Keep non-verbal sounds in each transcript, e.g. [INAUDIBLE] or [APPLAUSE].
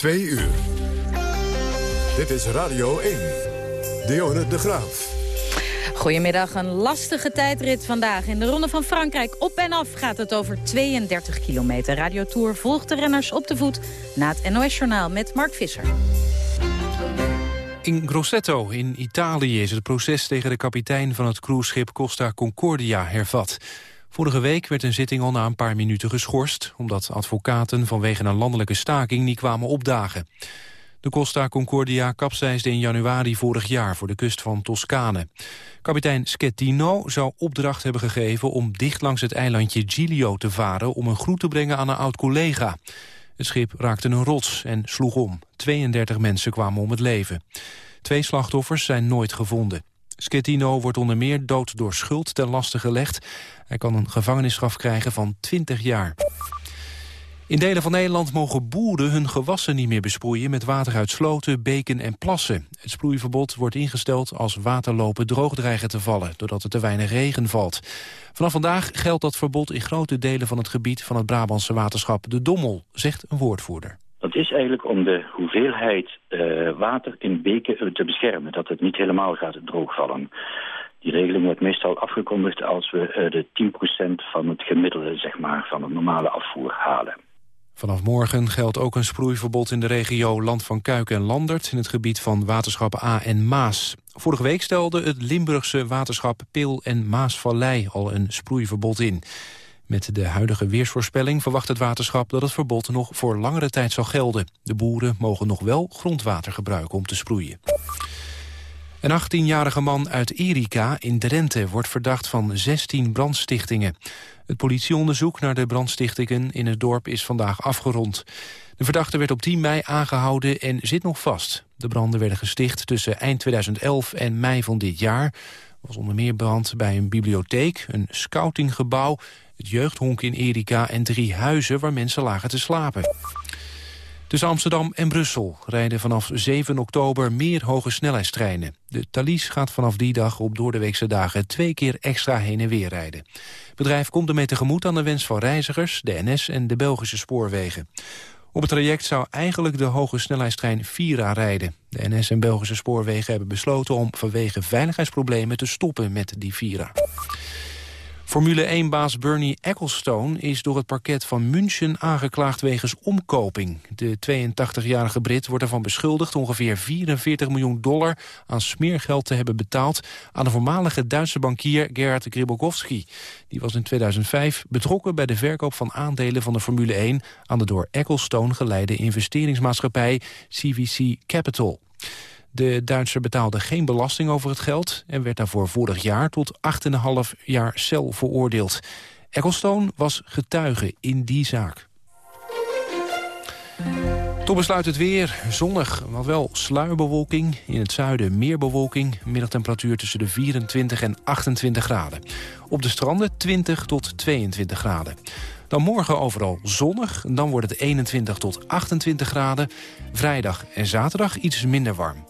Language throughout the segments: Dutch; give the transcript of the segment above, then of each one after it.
Twee uur. Dit is Radio 1. Dionne de Graaf. Goedemiddag, een lastige tijdrit vandaag. In de Ronde van Frankrijk op en af gaat het over 32 kilometer. Radio Tour volgt de renners op de voet na het NOS-journaal met Mark Visser. In Grosseto in Italië is het proces tegen de kapitein van het cruiseschip Costa Concordia hervat. Vorige week werd een zitting al na een paar minuten geschorst... omdat advocaten vanwege een landelijke staking niet kwamen opdagen. De Costa Concordia kapseisde in januari vorig jaar voor de kust van Toscane. Kapitein Schettino zou opdracht hebben gegeven om dicht langs het eilandje Giglio te varen... om een groet te brengen aan een oud-collega. Het schip raakte een rots en sloeg om. 32 mensen kwamen om het leven. Twee slachtoffers zijn nooit gevonden. Schettino wordt onder meer dood door schuld ten laste gelegd. Hij kan een gevangenisstraf krijgen van 20 jaar. In delen van Nederland mogen boeren hun gewassen niet meer besproeien... met water uit sloten, beken en plassen. Het sproeiverbod wordt ingesteld als waterlopen droog dreigen te vallen... doordat er te weinig regen valt. Vanaf vandaag geldt dat verbod in grote delen van het gebied... van het Brabantse waterschap De Dommel, zegt een woordvoerder. Dat is eigenlijk om de hoeveelheid uh, water in beken te beschermen. Dat het niet helemaal gaat droogvallen. Die regeling wordt meestal afgekondigd als we uh, de 10% van het gemiddelde zeg maar, van het normale afvoer halen. Vanaf morgen geldt ook een sproeiverbod in de regio Land van Kuik en Landert... in het gebied van waterschappen A en Maas. Vorige week stelde het Limburgse waterschap Peel en Maasvallei al een sproeiverbod in. Met de huidige weersvoorspelling verwacht het waterschap dat het verbod nog voor langere tijd zal gelden. De boeren mogen nog wel grondwater gebruiken om te sproeien. Een 18-jarige man uit Erika in Drenthe wordt verdacht van 16 brandstichtingen. Het politieonderzoek naar de brandstichtingen in het dorp is vandaag afgerond. De verdachte werd op 10 mei aangehouden en zit nog vast. De branden werden gesticht tussen eind 2011 en mei van dit jaar. Er was onder meer brand bij een bibliotheek, een scoutinggebouw... het jeugdhonk in Erika en drie huizen waar mensen lagen te slapen. Tussen Amsterdam en Brussel rijden vanaf 7 oktober meer hoge snelheidstreinen. De Thalys gaat vanaf die dag op doordeweekse dagen twee keer extra heen en weer rijden. Het bedrijf komt ermee tegemoet aan de wens van reizigers, de NS en de Belgische spoorwegen. Op het traject zou eigenlijk de hoge snelheidstrein Vira rijden. De NS en Belgische spoorwegen hebben besloten om vanwege veiligheidsproblemen te stoppen met die Vira. Formule 1-baas Bernie Ecclestone is door het parket van München aangeklaagd wegens omkoping. De 82-jarige Brit wordt ervan beschuldigd ongeveer 44 miljoen dollar aan smeergeld te hebben betaald aan de voormalige Duitse bankier Gerhard Gribokowski. Die was in 2005 betrokken bij de verkoop van aandelen van de Formule 1 aan de door Ecclestone geleide investeringsmaatschappij CVC Capital. De Duitser betaalde geen belasting over het geld... en werd daarvoor vorig jaar tot 8,5 jaar cel veroordeeld. Ecclestone was getuige in die zaak. Tot besluit het weer. Zonnig, maar wel sluierbewolking. In het zuiden meer bewolking. Middagtemperatuur tussen de 24 en 28 graden. Op de stranden 20 tot 22 graden. Dan morgen overal zonnig. Dan wordt het 21 tot 28 graden. Vrijdag en zaterdag iets minder warm.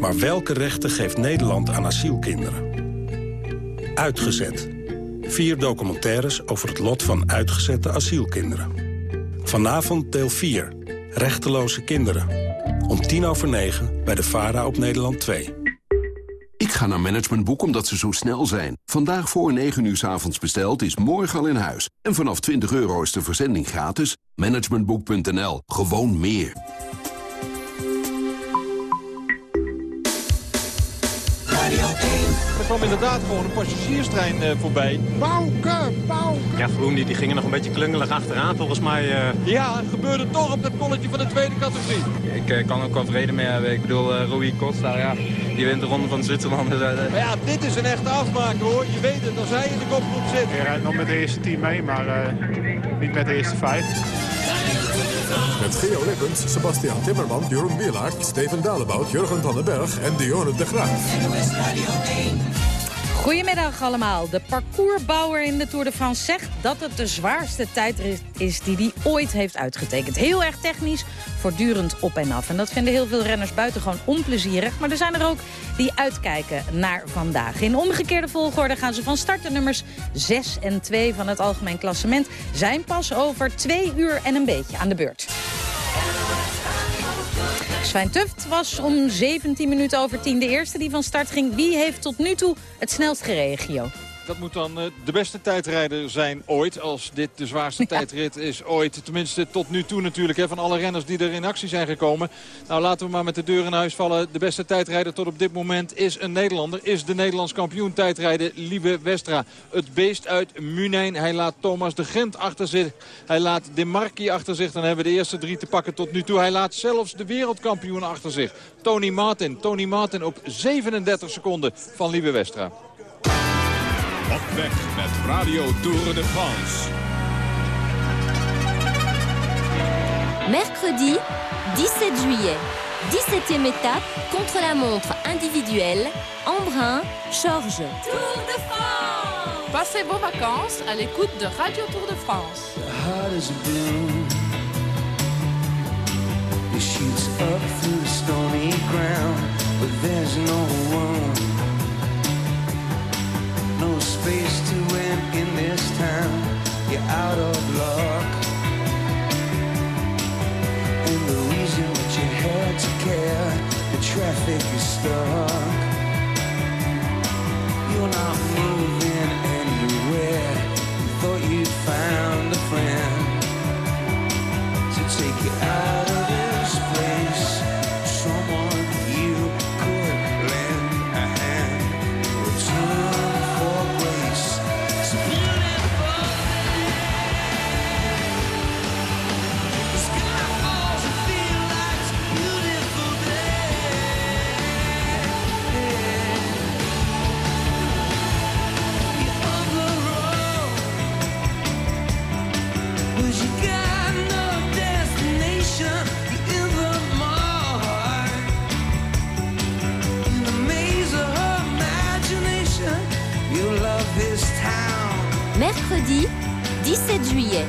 Maar welke rechten geeft Nederland aan asielkinderen? Uitgezet. Vier documentaires over het lot van uitgezette asielkinderen. Vanavond deel 4. Rechteloze kinderen. Om tien over negen bij de VARA op Nederland 2. Ik ga naar Managementboek omdat ze zo snel zijn. Vandaag voor 9 uur s avonds besteld is morgen al in huis. En vanaf 20 euro is de verzending gratis. Managementboek.nl. Gewoon meer. Er kwam inderdaad gewoon een passagierstrein uh, voorbij. Bouke, Bouke. Ja, Vroom die, die gingen nog een beetje klungelig achteraan volgens mij. Uh... Ja, het gebeurde toch op het polletje van de tweede categorie. Ik uh, kan ook wel vrede mee hebben. Ik bedoel, Rui Costa, ja, die wint de ronde van Zwitserland. Dus, [LAUGHS] maar ja, dit is een echte afmaker hoor. Je weet het, als hij in de kopgroep zit. Hij rijdt nog met de eerste team mee, maar niet met de eerste vijf. Met Geo Lippens, Sebastian Timmerman, Jeroen Wielaert, Steven Dalebout, Jurgen van den Berg en Dionne de Graaf. Goedemiddag allemaal. De parcoursbouwer in de Tour de France zegt dat het de zwaarste tijdrit is die hij ooit heeft uitgetekend. Heel erg technisch, voortdurend op en af. En dat vinden heel veel renners buitengewoon onplezierig. Maar er zijn er ook die uitkijken naar vandaag. In omgekeerde volgorde gaan ze van start. De nummers 6 en 2 van het algemeen klassement zijn pas over twee uur en een beetje aan de beurt. Sven Tuft was om 17 minuten over 10 de eerste die van start ging. Wie heeft tot nu toe het snelst gereden, Dat moet dan uh, de beste tijdrijder zijn ooit. Als dit de zwaarste [LAUGHS] tijdrit is ooit. Tenminste tot nu toe natuurlijk. Hè, van alle renners die er in actie zijn gekomen. Nou laten we maar met de deur in huis vallen. De beste tijdrijder tot op dit moment is een Nederlander. Is de Nederlands kampioen tijdrijden Lieve Westra. Het beest uit Munijn. Hij laat Thomas de Gent achter zich. Hij laat De Marchi achter zich. Dan hebben we de eerste drie te pakken tot nu toe. Hij laat zelfs de wereldkampioen achter zich. Tony Martin. Tony Martin op 37 seconden van Lieve Westra. Op weg met Radio Tour de France. Mercredi 17 juillet. 17e étape contre la montre individuelle. Embrun, Georges. Tour de France Passez vos vacances à l'écoute de Radio Tour de France. It shoots up through the stony ground, but there's no room, no space to win in this town. You're out of luck, and the reason that you had to care, the traffic is stuck. You're not moving anywhere. Juillet.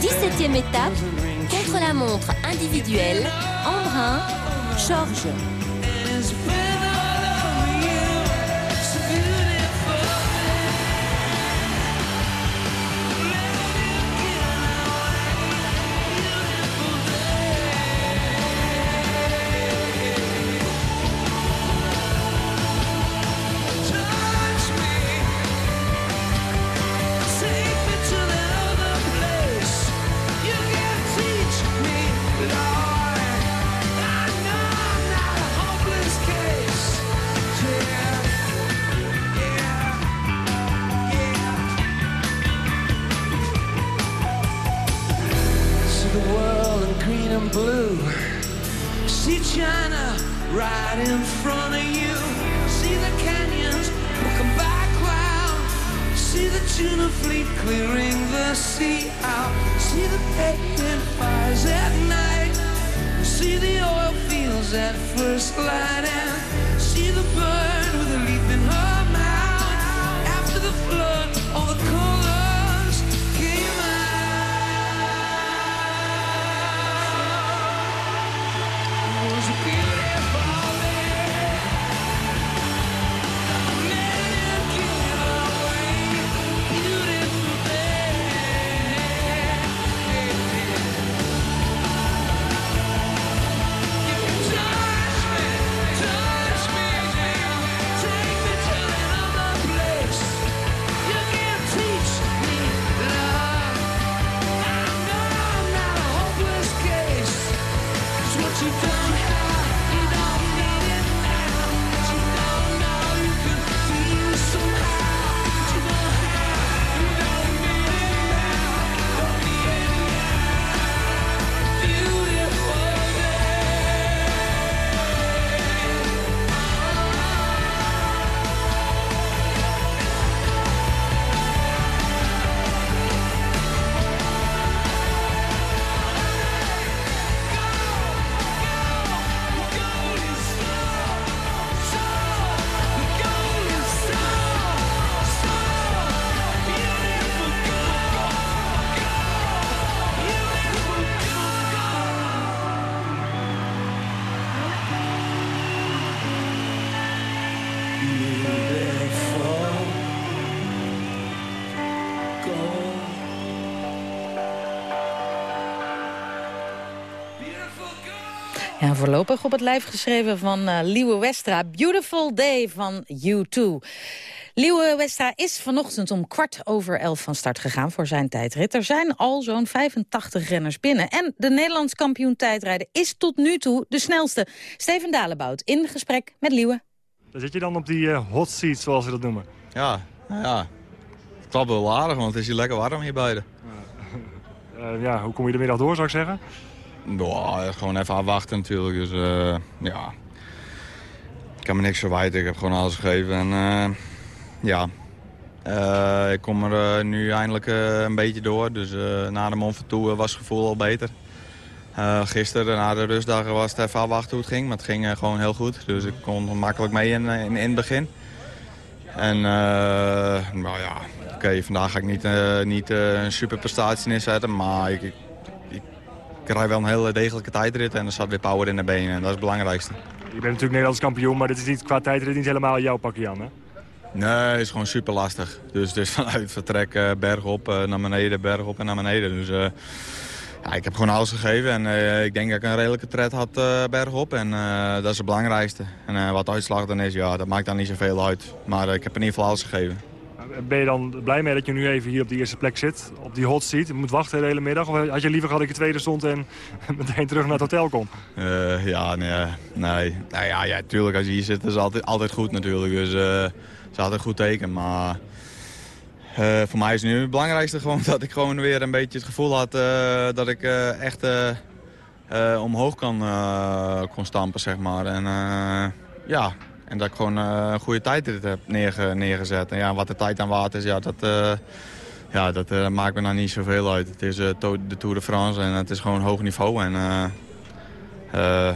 17e étape contre la montre individuelle. Embrun, Georges. Voorlopig op het lijf geschreven van uh, Liewe Westra. Beautiful Day van U2. Liewe Westra is vanochtend om kwart over elf van start gegaan voor zijn tijdrit. Er zijn al zo'n 85 renners binnen. En de Nederlands kampioen tijdrijden is tot nu toe de snelste. Steven Dalebout in gesprek met Liewe. Dan zit je dan op die uh, hot seat, zoals ze dat noemen. Ja, ja. Het klopt wel aardig, want het is hier lekker warm hier buiten. Uh, [LAUGHS] ja, hoe kom je de middag door, zou ik zeggen? Nou, gewoon even afwachten natuurlijk. Dus uh, ja, ik kan me niks verwijten. Ik heb gewoon alles gegeven. En uh, ja, uh, ik kom er nu eindelijk een beetje door. Dus na de Mont was het gevoel al beter. gisteren na de rustdagen was het even afwachten hoe het ging. Maar het ging gewoon heel goed. Dus ik kon makkelijk mee in, in, het begin. En nou ja, oké, vandaag ga ik niet, niet een super prestatie neerzetten. Maar ik rij wel een hele degelijke tijdrit en er zat weer power in de benen. En dat is het belangrijkste. Je bent natuurlijk Nederlands kampioen, maar dit is niet, qua tijdrit niet helemaal jouw pakje aan, hè? Nee, het is gewoon super lastig. Dus, dus [LAUGHS] vanuit vertrek uh, berg op, uh, naar beneden, berg op en naar beneden. Dus uh, ja, ik heb gewoon alles gegeven en ik denk dat ik een redelijke tred had berg op. En dat is het belangrijkste. En wat de uitslag dan is, ja, dat maakt dan niet zoveel uit. Maar ik heb in ieder geval alles gegeven. Ben je dan blij mee dat je nu even hier op die eerste plek zit? Op die hot seat? Je moet wachten de hele middag? Of had je liever gehad dat je tweede stond en [LAUGHS] meteen terug naar het hotel kon? Uh, ja, nee. nee. Nou ja, ja, tuurlijk. Als je hier zit is het altijd, altijd goed natuurlijk. Dus het is altijd een goed teken. Maar voor mij is nu het belangrijkste gewoon [LAUGHS] dat ik gewoon weer een beetje het gevoel had... dat ik echt omhoog kan, kon stampen, zeg maar. En ja, en dat ik gewoon uh, een goede tijdrit heb neerge neergezet. En ja, wat de tijd aan water is, ja, dat, uh, ja, dat uh, maakt me nou niet zoveel uit. Het is de Tour de France en het is gewoon hoog niveau. En,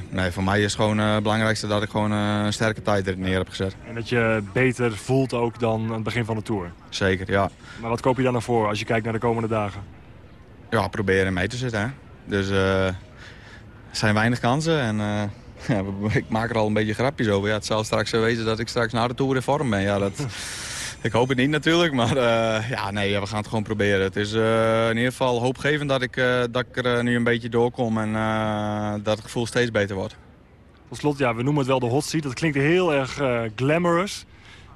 nee, voor mij is het gewoon het belangrijkste dat ik gewoon een sterke tijdrit neer heb gezet. En dat je beter voelt ook dan aan het begin van de Tour? Zeker, ja. Maar wat koop je dan nog voor als je kijkt naar de komende dagen? Ja, proberen mee te zitten. Hè. Dus er zijn weinig kansen en... Ja, ik maak er al een beetje grapjes over. Ja, het zal straks wezen dat ik straks na de Tour in vorm ben. Ja, dat, [LAUGHS] ik hoop het niet natuurlijk, maar uh, ja, nee, we gaan het gewoon proberen. Het is uh, in ieder geval hoopgevend dat ik, uh, dat ik er nu een beetje doorkom en dat het gevoel steeds beter wordt. Tot slot, ja, we noemen het wel de hot seat. Dat klinkt heel erg glamorous.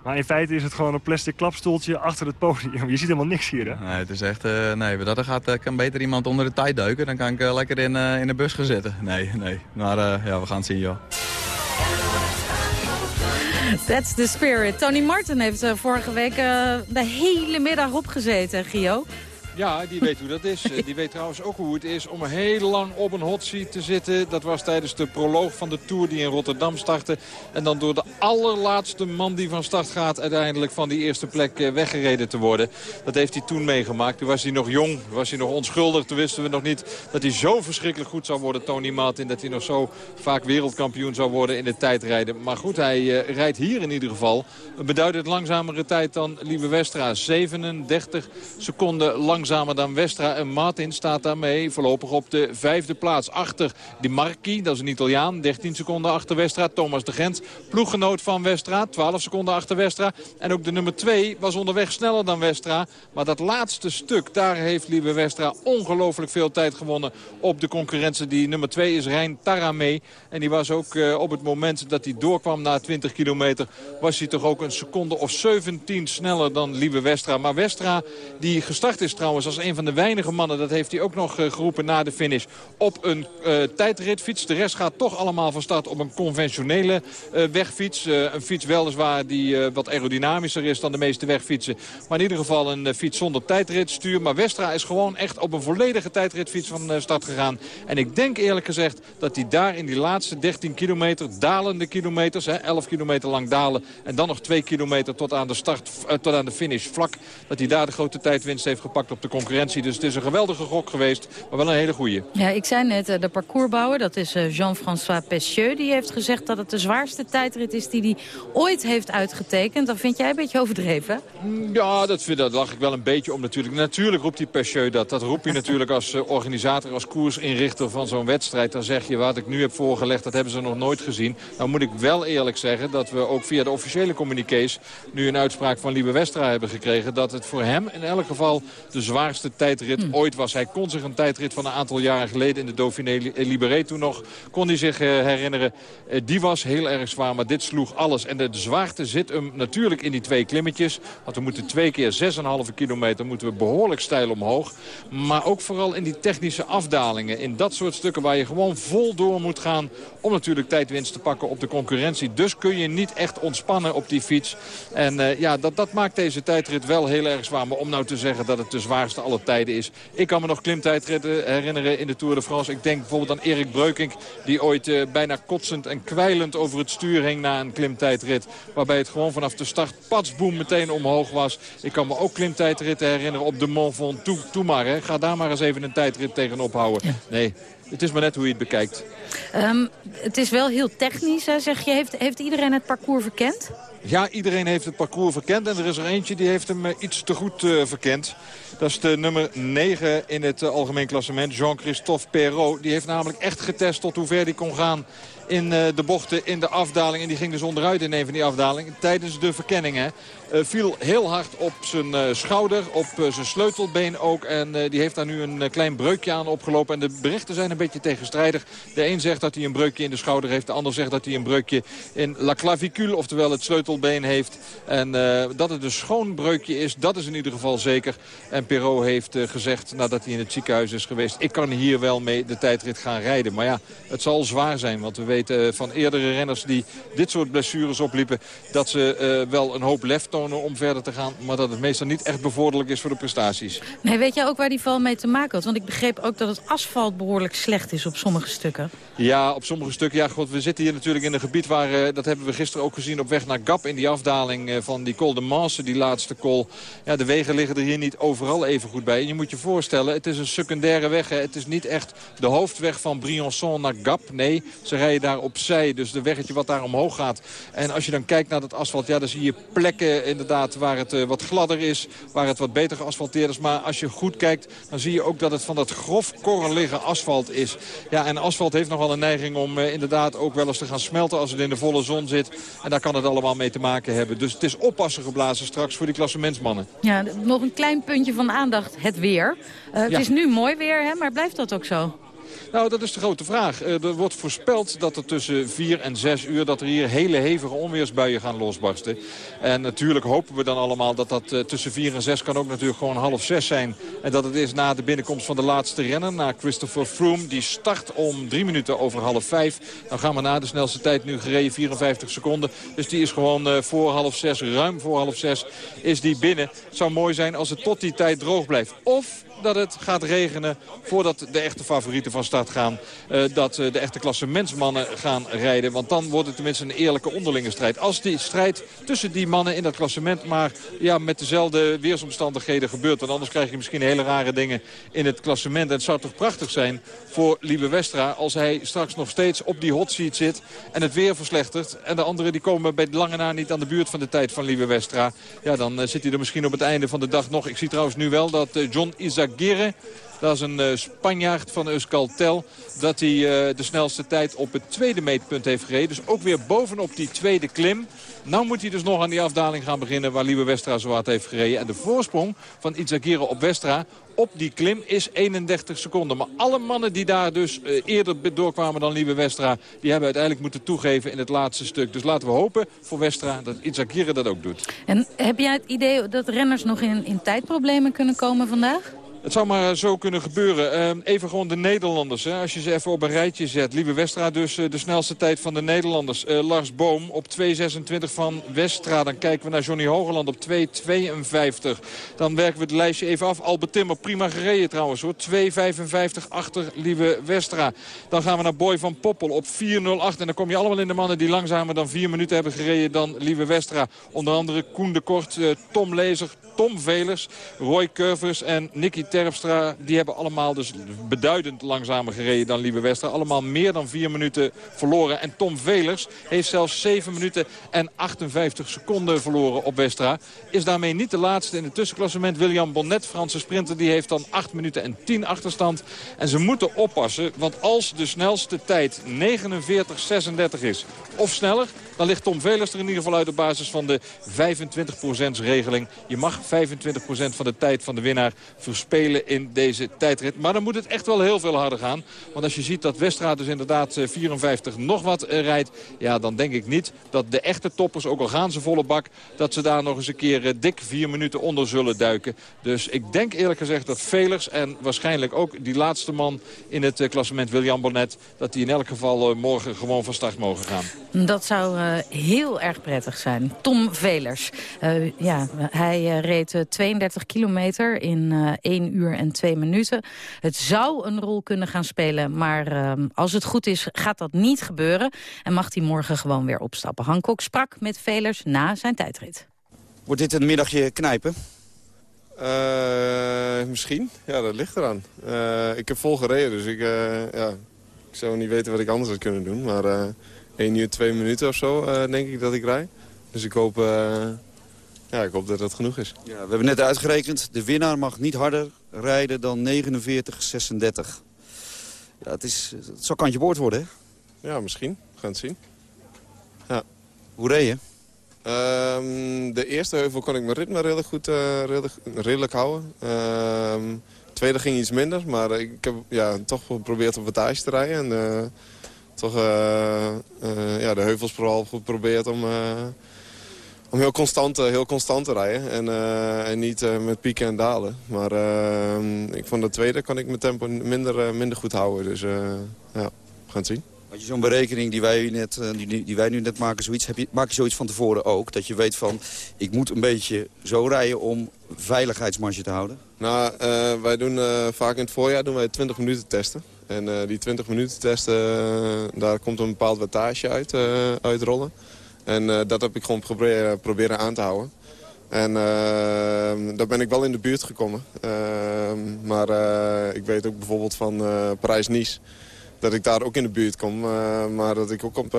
Maar in feite is het gewoon een plastic klapstoeltje achter het podium. [LAUGHS] Je ziet helemaal niks hier, hè? Nee, het is echt... Uh, nee, dat gaat, uh, kan beter iemand onder de tijd duiken. Dan kan ik uh, lekker in, in de bus gaan zitten. Nee, nee. Maar ja, we gaan het zien, joh. That's the spirit. Tony Martin heeft vorige week de hele middag opgezeten, Gio. Ja, die weet hoe dat is. Eh, [LAUGHS] die weet trouwens ook hoe het is om heel lang op een hot seat te zitten. Dat was tijdens de proloog van de Tour die in Rotterdam startte. En dan door de allerlaatste man die van start gaat... uiteindelijk van die eerste plek eh, weggereden te worden. Dat heeft hij toen meegemaakt. Toen was hij nog jong, was hij nog onschuldig. Toen wisten we nog niet dat hij zo verschrikkelijk goed zou worden, Tony Martin. Dat hij nog zo vaak wereldkampioen zou worden in de tijdrijden. Maar goed, hij uh, rijdt hier in ieder geval een beduidend langzamere tijd dan Lieve Westra. 37 seconden lang langzamer dan Westra. En Martin staat daarmee voorlopig op de vijfde plaats. Achter Di Marchi, dat is een Italiaan. 13 seconden achter Westra. Thomas de Gent, ploeggenoot van Westra. 12 seconden achter Westra. En ook de nummer 2 was onderweg sneller dan Westra. Maar dat laatste stuk, daar heeft Lieve Westra ongelooflijk veel tijd gewonnen op de concurrentie. Die nummer 2 is Rijn Taramee. En die was ook uh, op het moment dat hij doorkwam na 20 kilometer... was hij toch ook een seconde of 17 sneller dan Lieve Westra. Maar Westra, die gestart is trouwens trouwens als een van de weinige mannen, dat heeft hij ook nog uh, geroepen na de finish, op een uh, tijdritfiets. De rest gaat toch allemaal van start op een conventionele uh, wegfiets. een fiets weliswaar die wat aerodynamischer is dan de meeste wegfietsen. Maar in ieder geval een fiets zonder tijdritstuur. Maar Westra is gewoon echt op een volledige tijdritfiets van start gegaan. En ik denk eerlijk gezegd dat hij daar in die laatste 13 kilometer, dalende kilometers, hè, 11 kilometer lang dalen. En dan nog 2 kilometer tot aan de start, tot aan de finish vlak. Dat hij daar de grote tijdwinst heeft gepakt op de concurrentie. Dus het is een geweldige gok geweest, maar wel een hele goede. Ja, ik zei net, eh, de parcoursbouwer, dat is eh, Jean-François Pessieux... die heeft gezegd dat het de zwaarste tijdrit is die hij ooit heeft uitgetekend. Dat vind jij een beetje overdreven? Mm, ja, dat, vind, dat lag ik wel een beetje om natuurlijk. Natuurlijk roept die Pessieux dat. Dat roep je [LAUGHS] natuurlijk als uh, organisator, als koersinrichter van zo'n wedstrijd. Dan zeg je, wat ik nu heb voorgelegd, dat hebben ze nog nooit gezien. Nou moet ik wel eerlijk zeggen dat we ook via de officiële communiqués... nu een uitspraak van Liebe Westra hebben gekregen... dat het voor hem in elk geval de zwaarste zwaarste tijdrit ooit was. Hij kon zich een tijdrit van een aantal jaren geleden in de Dauphiné Libéré toen nog, kon hij zich herinneren. die was heel erg zwaar, maar dit sloeg alles. En de zwaarte zit hem natuurlijk in die twee klimmetjes. Want we moeten twee keer 6,5 kilometer moeten we behoorlijk stijl omhoog. Maar ook vooral in die technische afdalingen. In dat soort stukken waar je gewoon vol door moet gaan... om natuurlijk tijdwinst te pakken op de concurrentie. Dus kun je niet echt ontspannen op die fiets. En uh, ja, dat, dat maakt deze tijdrit wel heel erg zwaar. Maar om nou te zeggen dat het de zwaarste aller tijden is... Ik kan me nog klimtijdritten herinneren in de Tour de France. Ik denk bijvoorbeeld aan Erik Breukink... die ooit uh, bijna kotsend en kwijlend over het stuur hing na een klimtijdrit. Waarbij het gewoon vanaf de start patsboom meteen omhoog was. Ik kan me ook klimtijdritten herinneren op de Mont Ventoux. Toe maar, hè. Ga daar maar eens even een tijdrit tegen ophouden. Nee, het is maar net hoe je het bekijkt. Um, het is wel heel technisch, hè, zeg je. Heeft, heeft iedereen het parcours verkend? Ja, iedereen heeft het parcours verkend. En er is er eentje die heeft hem iets te goed uh, verkend. Dat is de nummer 9 in het uh, algemeen klassement, Jean-Christophe Perrault. Die heeft namelijk echt getest tot hoe ver hij kon gaan in uh, de bochten in de afdaling. En die ging dus onderuit in een van die afdalingen tijdens de verkenningen. Uh, viel heel hard op zijn uh, schouder, op zijn sleutelbeen ook. En die heeft daar nu een klein breukje aan opgelopen. En de berichten zijn een beetje tegenstrijdig. De een zegt dat hij een breukje in de schouder heeft. De ander zegt dat hij een breukje in la clavicule, oftewel het sleutelbeen heeft. En dat het een schoon breukje is, dat is in ieder geval zeker. En Perrault heeft gezegd, nadat hij in het ziekenhuis is geweest... ik kan hier wel mee de tijdrit gaan rijden. Maar ja, het zal zwaar zijn, want we weten van eerdere renners die dit soort blessures opliepen... dat ze uh, wel een hoop lef tonen om verder te gaan... maar dat het meestal niet echt bevorderlijk is voor de prestaties. Nee, weet jij ook waar die val mee te maken had? Want ik begreep ook dat het asfalt behoorlijk slecht is op sommige stukken. Ja, op sommige stukken. Ja, god, we zitten hier natuurlijk in een gebied waar... Uh, dat hebben we gisteren ook gezien op weg naar Gap... in die afdaling uh, van die Col de Manse, die laatste col. Ja, de wegen liggen er hier niet overal even goed bij. En je moet je voorstellen, het is een secundaire weg. Hè. Het is niet echt de hoofdweg van Briançon naar Gap. Nee, ze rijden daar opzij. Dus de weggetje wat daar omhoog gaat. En als je dan kijkt naar dat asfalt, ja, dan zie je plekken inderdaad waar het uh, wat gladder is. Waar het wat beter geasfalteerd is. Maar als je goed kijkt, dan zie je ook dat het van dat grof korrelige asfalt is. Ja, en asfalt heeft nogal een neiging om uh, inderdaad ook wel eens te gaan smelten als het in de volle zon zit. En daar kan het allemaal mee te maken hebben. Dus het is oppassen geblazen straks voor die klassementsmannen. Ja, nog een klein puntje van aandacht. Het weer. Uh, het ja. is nu mooi weer, hè, maar blijft dat ook zo? Nou, dat is de grote vraag. Uh, er wordt voorspeld dat er tussen 4 en 6 uur... dat er hier hele hevige onweersbuien gaan losbarsten. En natuurlijk hopen we dan allemaal dat dat uh, tussen 4 en 6... kan ook natuurlijk gewoon half 6 zijn. En dat het is na de binnenkomst van de laatste renner... na Christopher Froome. Die start om 3 minuten over half 5. Dan gaan we na de snelste tijd nu gereden 54 seconden. Dus die is gewoon uh, voor half 6, ruim voor half 6, is die binnen. Het zou mooi zijn als het tot die tijd droog blijft. Of dat het gaat regenen voordat de echte favorieten van start gaan. Uh, dat uh, de echte klassementsmannen gaan rijden. Want dan wordt het tenminste een eerlijke onderlinge strijd. Als die strijd tussen die mannen in dat klassement maar ja, met dezelfde weersomstandigheden gebeurt. Want anders krijg je misschien hele rare dingen in het klassement. En het zou toch prachtig zijn voor Liebe Westra als hij straks nog steeds op die hot seat zit. En het weer verslechtert. En de anderen die komen bij lange na niet aan de buurt van de tijd van Liebe Westra. Ja, dan uh, zit hij er misschien op het einde van de dag nog. Ik zie trouwens nu wel dat John Isaac Dat is een uh, Spanjaard van Euskaltel. Dat hij uh, de snelste tijd op het tweede meetpunt heeft gereden. Dus ook weer bovenop die tweede klim. Nou moet hij dus nog aan die afdaling gaan beginnen waar Liebe Westra zo hard heeft gereden. En de voorsprong van Izagirre op Westra op die klim is 31 seconden. Maar alle mannen die daar dus uh, eerder doorkwamen dan Liebe Westra... die hebben uiteindelijk moeten toegeven in het laatste stuk. Dus laten we hopen voor Westra dat Izagirre dat ook doet. En heb jij het idee dat renners nog in, in tijdproblemen kunnen komen vandaag? Het zou maar zo kunnen gebeuren. Uh, even gewoon de Nederlanders. Als je ze even op een rijtje zet. Lieve Westra dus uh, de snelste tijd van de Nederlanders. Uh, Lars Boom op 2.26 van Westra. Dan kijken we naar Johnny Hogeland op 2.52. Dan werken we het lijstje even af. Albert Timmer prima gereden trouwens hoor. 2.55 achter Lieve Westra. Dan gaan we naar Boy van Poppel op 4.08. En dan kom je allemaal in de mannen die langzamer dan 4 minuten hebben gereden dan Lieve Westra. Onder andere Koen de Kort, Tom Lezer, Tom Velers, Roy Curvers en Nicky Terpstra. Die hebben allemaal dus beduidend langzamer gereden dan Liebe Westra. Allemaal meer dan vier minuten verloren. En Tom Velers heeft zelfs 7 minuten en 58 seconden verloren op Westra. Is daarmee niet de laatste in het tussenklassement. William Bonnet, Franse sprinter, die heeft dan 8 minuten en 10 achterstand. En ze moeten oppassen, want als de snelste tijd 49-36 is of sneller... dan ligt Tom Velers er in ieder geval uit op basis van de 25% regeling. Je mag 25% van de tijd van de winnaar verspelen in deze tijdrit. Maar dan moet het echt wel heel veel harder gaan. Want als je ziet dat Westraat dus inderdaad 54 nog wat rijdt... ja, dan denk ik niet dat de echte toppers, ook al gaan ze volle bak... dat ze daar nog eens een keer dik vier minuten onder zullen duiken. Dus ik denk eerlijk gezegd dat Velers en waarschijnlijk ook die laatste man in het klassement William Bonnet... dat die in elk geval morgen gewoon van start mogen gaan. Dat zou uh, heel erg prettig zijn. Tom Velers. Uh, ja, hij uh, reed 32 kilometer in 1 uur en 2 minuten. Het zou een rol kunnen gaan spelen, maar als het goed is gaat dat niet gebeuren. En mag hij morgen gewoon weer opstappen. Hancock sprak met Velers na zijn tijdrit. Wordt dit een middagje knijpen? misschien. Ja, dat ligt eraan. ik heb vol gereden, dus ik, ja, ik zou niet weten wat ik anders had kunnen doen. Maar 1 uur 2 minuten of zo, uh, denk ik dat ik rij. Dus ik hoop, uh, ja, ik hoop dat dat genoeg is. Ja, we hebben net uitgerekend, de winnaar mag niet harder rijden dan 49,36. Ja, het, is, het zal kantje boord worden, hè? Ja, misschien. We gaan het zien. Ja. Hoe reed je? Um, de eerste heuvel kon ik mijn ritme redelijk goed uh, redelijk, redelijk, houden. Um, de tweede ging iets minder, maar ik heb ja, toch geprobeerd op wattage te rijden. En, uh, uh, ja, de heuvels vooral geprobeerd om, uh, om heel, constant, heel constant te rijden. En, en niet met pieken en dalen. Maar ik vond de tweede kan ik mijn tempo minder, minder goed houden. Dus ja, we gaan het zien. Had je zo'n berekening die wij, net, die, die wij nu net maken, zoiets, heb je, maak je zoiets van tevoren ook? Dat je weet van, ik moet een beetje zo rijden om veiligheidsmarge te houden? Nou, wij doen vaak in het voorjaar doen wij 20 minuten testen. En uh, die 20 minuten testen, uh, daar komt een bepaald wattage uit, uh, uitrollen. En dat heb ik gewoon proberen, proberen aan te houden. En daar ben ik wel in de buurt gekomen. maar ik weet ook bijvoorbeeld van Parijs-Nice dat ik daar ook in de buurt kom. maar dat ik ook op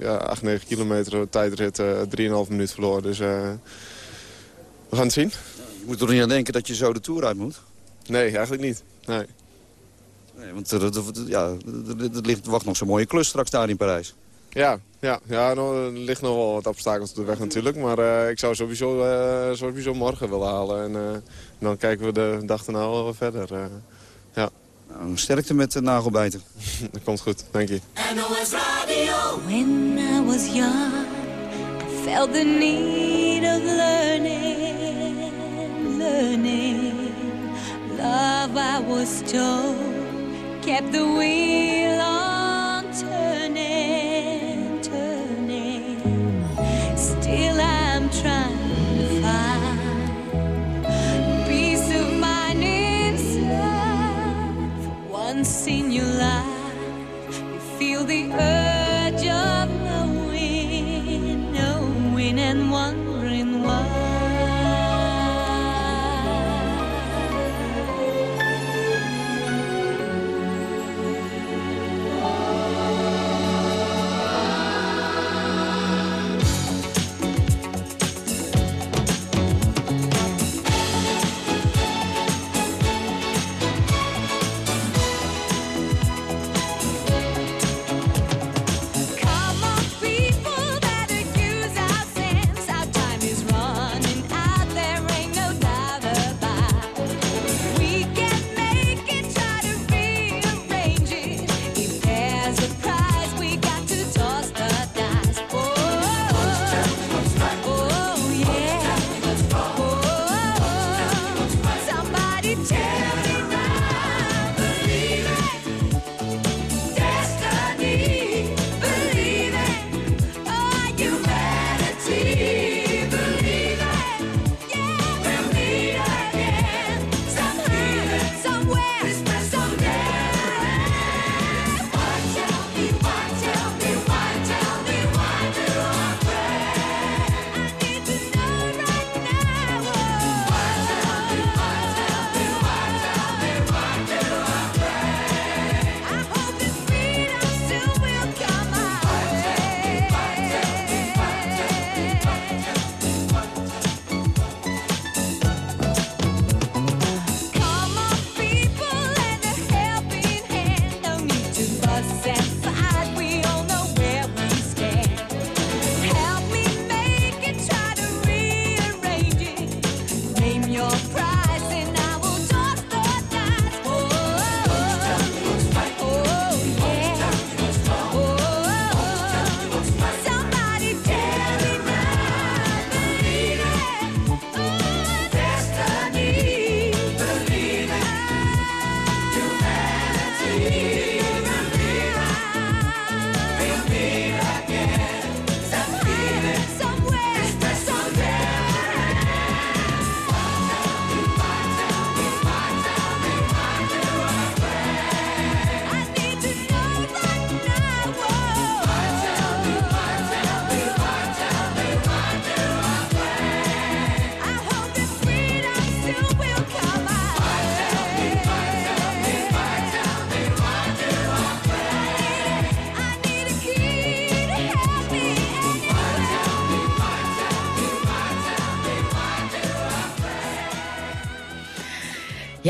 ja, 8, 9 kilometer tijdrit 3,5 minuut verloor. Dus we gaan het zien. Je moet er niet aan denken dat je zo de Tour uit moet? Nee, eigenlijk niet. Nee. Nee, want er, ja, er, ligt, wacht nog zo'n mooie klus straks daar in Parijs. Ja, ja, ja er ligt nog wel wat obstakels op de weg natuurlijk. Maar uh, ik zou sowieso, uh, sowieso morgen willen halen. En uh, dan kijken we de dag daarna wel verder. ja. Nou, sterkte met de nagelbijten. [LAUGHS] Dat komt goed, dank je. NOS Radio. When I was young, I felt the need of learning, learning. Love I was told. Kept the wheel on turning, turning. Still I'm trying to find peace of mind inside. For once in your life, you feel the urge of knowing, knowing and wondering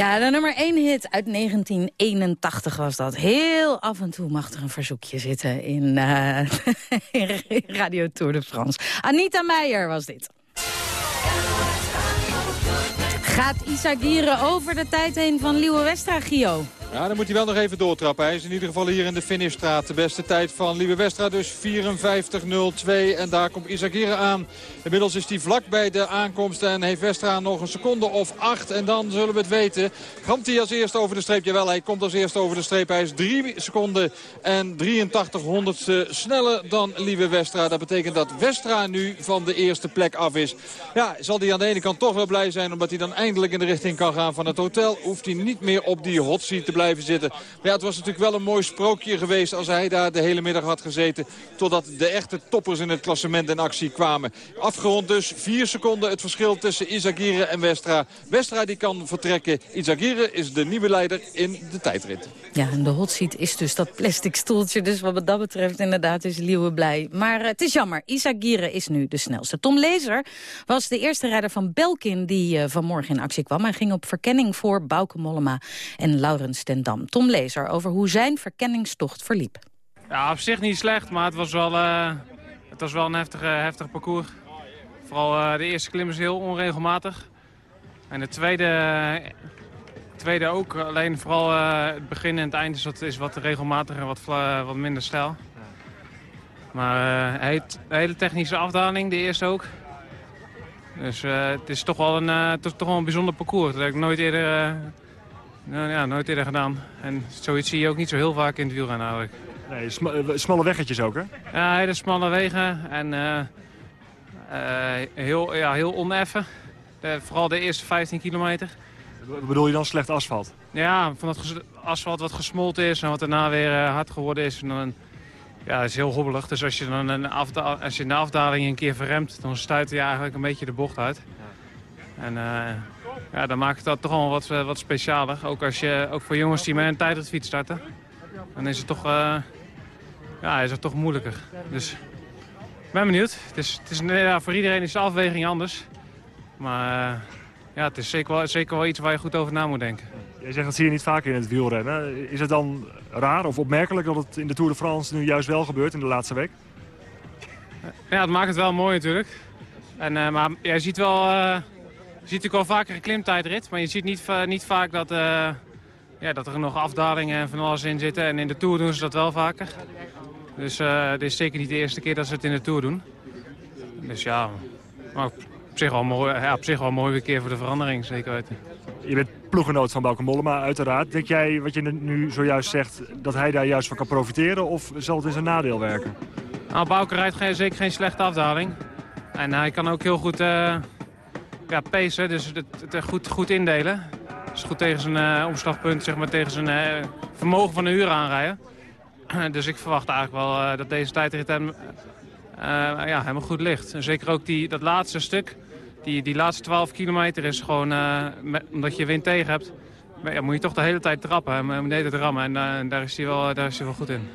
Ja, de nummer 1 hit uit 1981 was dat. Heel af en toe mag er een verzoekje zitten in, uh, [LAUGHS] in Radio Tour de France. Anita Meijer was dit. Gaat Isagire over de tijd heen van Liewe Westra, Gio? Ja, dan moet hij wel nog even doortrappen. Hij is in ieder geval hier in de finishstraat. De beste tijd van Lieve Westra dus 54.02. En daar komt Isagire aan. Inmiddels is hij vlak bij de aankomst en heeft Westra nog een seconde of acht. En dan zullen we het weten. Gaat hij als eerste over de streep? Jawel, hij komt als eerste over de streep. Hij is 3 seconden en 83 honderdste sneller dan Lieve Westra. Dat betekent dat Westra nu van de eerste plek af is. Ja, zal hij aan de ene kant toch wel blij zijn omdat hij dan eindelijk in de richting kan gaan van het hotel. Hoeft hij niet meer op die hot seat te blijven blijven zitten. Maar ja, het was natuurlijk wel een mooi sprookje geweest als hij daar de hele middag had gezeten. Totdat de echte toppers in het klassement in actie kwamen. Afgerond dus vier seconden het verschil tussen Izagirre en Westra. Westra die kan vertrekken. Izagirre is de nieuwe leider in de tijdrit. Ja, en de hot seat is dus dat plastic stoeltje. Dus wat dat betreft inderdaad is Liewe blij. Maar uh, het is jammer. Izagirre is nu de snelste. Tom Lezer was de eerste rijder van Belkin die uh, vanmorgen in actie kwam. Hij ging op verkenning voor Bauke Mollema en Laurens Dam. Tom Lezer over hoe zijn verkenningstocht verliep. Ja, op zich niet slecht, maar het was wel, uh, het was wel een heftig, heftig parcours. Vooral uh, de eerste klim is heel onregelmatig. En de tweede, tweede ook, alleen vooral uh, het begin en het eind is wat, is wat regelmatiger en wat, wat minder stijl. Maar een hele technische afdaling, de eerste ook. Dus het is toch wel, een, toch wel een bijzonder parcours. Dat heb ik nooit eerder nou, ja, nooit eerder gedaan. En zoiets zie je ook niet zo heel vaak in het wielrennen eigenlijk. Nee, sma smalle weggetjes ook, hè? Ja, hele smalle wegen en uh, uh, heel, ja, heel oneffen. De, vooral de eerste 15 kilometer. Wat bedoel je dan slecht asfalt? Ja, van dat asfalt wat gesmolten is en wat daarna weer uh, hard geworden is. En dan, ja, dat is heel hobbelig. Dus als je dan een als je in de afdaling een keer verremt, dan stuit je eigenlijk een beetje de bocht uit. En ja, dan maakt dat toch wel wat, wat specialer. Ook, als je, ook voor jongens die met een tijdritfiets starten. Dan is het toch, uh, ja, is het toch moeilijker. Dus ik ben benieuwd. Het is, het is, ja, voor iedereen is de afweging anders. Maar uh, ja, het is zeker wel, zeker wel iets waar je goed over na moet denken. Jij zegt dat zie je niet vaak in het wielrennen. Is het dan raar of opmerkelijk dat het in de Tour de France nu juist wel gebeurt in de laatste week? Ja, het maakt het wel mooi natuurlijk. En, uh, maar jij ziet wel ziet natuurlijk wel vaker een klimtijdrit, maar je ziet niet, niet vaak dat, uh, ja, dat er nog afdalingen en van alles in zitten. En in de Tour doen ze dat wel vaker. Dus dit is zeker niet de eerste keer dat ze het in de Tour doen. Dus ja, maar op zich wel mooi, ja, op zich wel een mooie keer voor de verandering, zeker weten. Je bent ploegenoot van Bauke Mollema, uiteraard. Denk jij, wat je nu zojuist zegt, dat hij daar juist van kan profiteren? Of zal het in zijn nadeel werken? Nou, Bauke rijdt geen, zeker geen slechte afdaling. En hij kan ook heel goed... Uh, ja, dus het, het, goed, goed indelen. Dus goed tegen zijn uh, omslagpunt, zeg maar, tegen zijn uh, vermogen van een uur aanrijden. [CLEARS THROAT] dus ik verwacht eigenlijk wel dat deze tijdrit hem, ja, helemaal goed ligt. En zeker ook die, dat laatste stuk, die, die laatste 12 kilometer is gewoon, omdat je wind tegen hebt, ja, moet je toch de hele tijd trappen en de rammen. En daar, is hij wel, daar is hij wel goed in.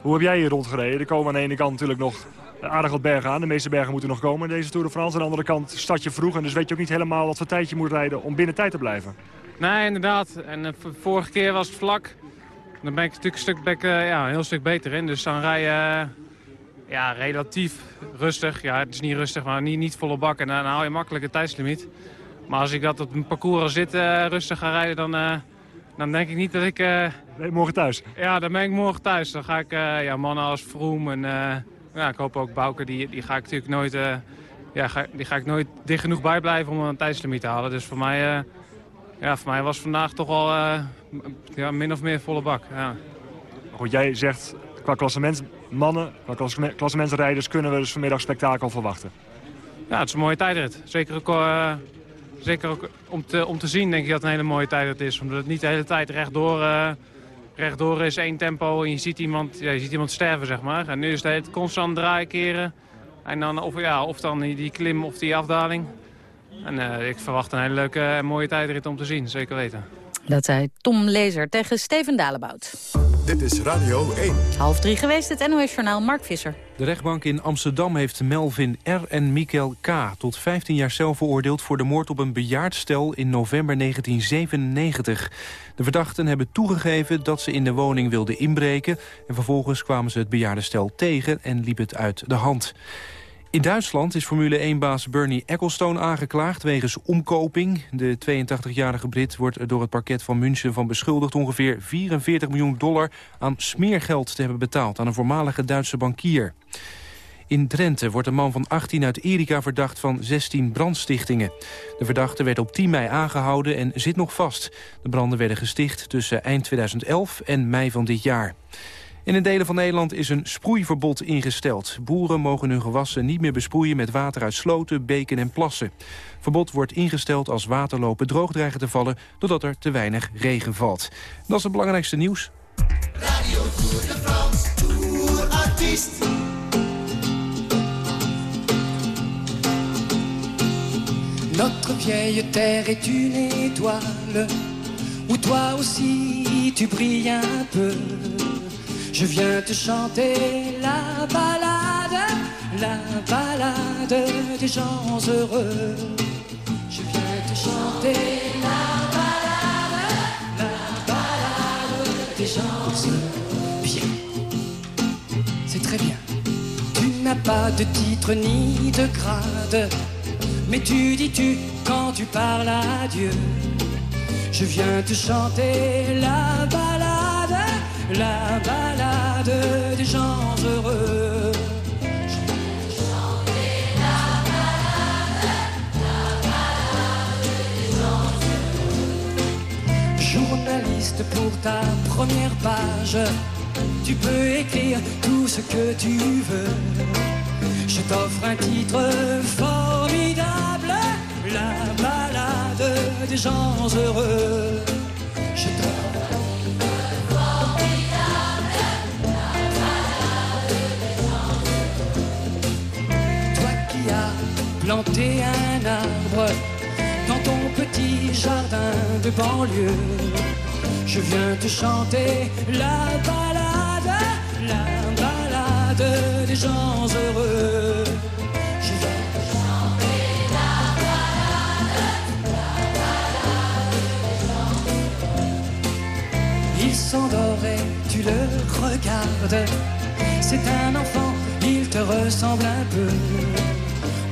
Hoe heb jij hier rondgereden? Er komen aan de ene kant natuurlijk nog aardig wat bergen aan. De meeste bergen moeten nog komen in deze Tour de France. Aan de andere kant start je vroeg en dus weet je ook niet helemaal wat voor tijd je moet rijden om binnen tijd te blijven. Nee, inderdaad. En uh, vorige keer was het vlak. Dan ben ik natuurlijk een, stuk, ben uh, ja, een heel stuk beter in. Dus dan rij je uh, ja, relatief rustig. Ja, het is niet rustig, maar niet, niet volle bak. En dan haal je makkelijk een tijdslimiet. Maar als ik dat op een parcours al zit rustig ga rijden, dan, dan denk ik niet dat ik... morgen thuis? Ja, dan ben ik morgen thuis. Dan ga ik ja, mannen als Vroom en ja, ik hoop ook Bouke, die, die ga ik natuurlijk nooit, uh, ja, ga, die ga ik nooit dicht genoeg bijblijven om een tijdslimiet te halen. Dus voor mij, uh, ja, voor mij was vandaag toch al uh, ja, min of meer volle bak. Ja. Goed, jij zegt qua klassementsmannen, qua klassementsrijders kunnen we dus vanmiddag spektakel verwachten. Ja, het is een mooie tijdrit. Zeker ook, zeker ook om, te, om te zien denk ik dat het een hele mooie tijdrit is. Omdat het niet de hele tijd rechtdoor rechtdoor is één tempo en je ziet iemand, je ziet iemand sterven, zeg maar. En nu is het constant draaien keren. En dan, of, ja, of dan die klim of die afdaling. En uh, ik verwacht een hele leuke en mooie tijdrit om te zien, zeker weten. Dat zei Tom Lezer tegen Steven Dalebout. Dit is Radio 1. Half drie geweest, het NOS-journaal Mark Visser. De rechtbank in Amsterdam heeft Melvin R. en Mikkel K. tot 15 jaar cel veroordeeld voor de moord op een bejaard stel in november 1997. De verdachten hebben toegegeven dat ze in de woning wilden inbreken... en vervolgens kwamen ze het bejaarde stel tegen en liep het uit de hand. In Duitsland is Formule 1-baas Bernie Ecclestone aangeklaagd wegens omkoping. De 82-jarige Brit wordt door het parket van München van beschuldigd... ongeveer 44 miljoen dollar aan smeergeld te hebben betaald... aan een voormalige Duitse bankier. In Drenthe wordt een man van 18 uit Erika verdacht van 16 brandstichtingen. De verdachte werd op 10 mei aangehouden en zit nog vast. De branden werden gesticht tussen eind 2011 en mei van dit jaar. In een delen van Nederland is een sproeiverbod ingesteld. Boeren mogen hun gewassen niet meer besproeien met water uit sloten, beken en plassen. Verbod wordt ingesteld als waterlopen droog dreigen te vallen... doordat er te weinig regen valt. Dat is het belangrijkste nieuws. Radio France, Tour. Notre terre est une étoile Où toi aussi tu brilles un peu Je viens te chanter la balade La balade des gens heureux. Je viens te chanter la balade La balade des gens heureux. Bien, c'est très bien. Tu n'as pas de titre ni de grade mais tu dis tu quand tu parles à Dieu. Je viens te chanter la balade, la balade des gens heureux. Journaliste pour ta première page, tu peux écrire tout ce que tu veux. Je t'offre un titre formidable, la balade des gens heureux. As planté un arbre dans ton petit jardin de banlieue, je viens te chanter la balade, la balade des gens heureux. Je viens te chanter la balade, la balade des gens heureux. Il s'endort et tu le regardes. C'est un enfant, il te ressemble un peu.